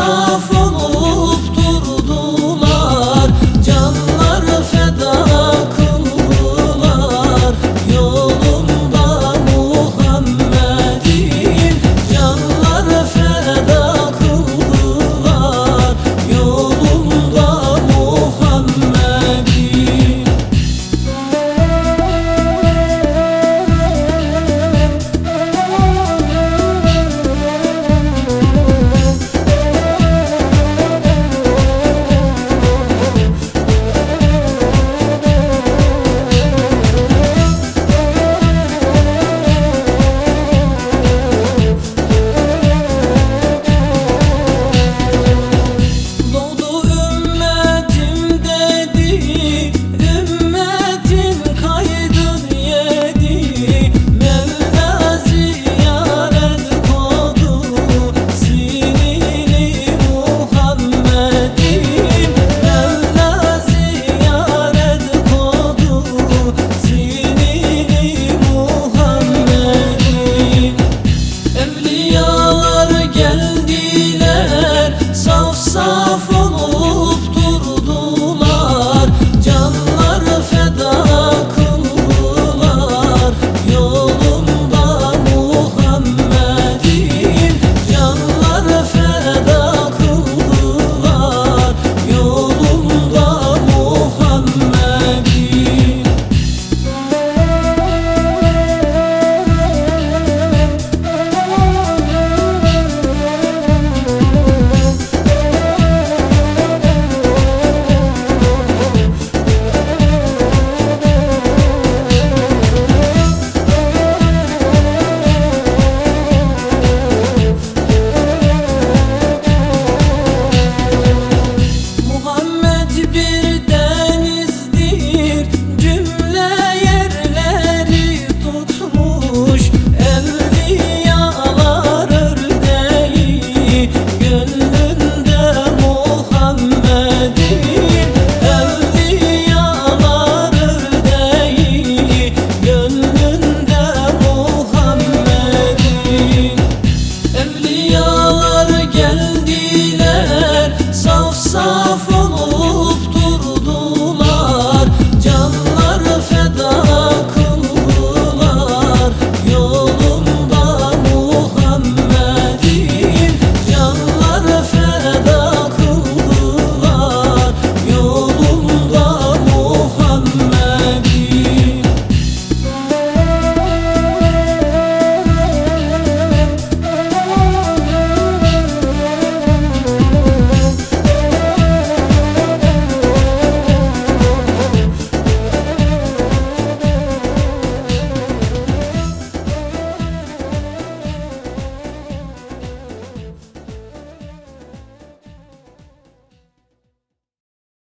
suffer.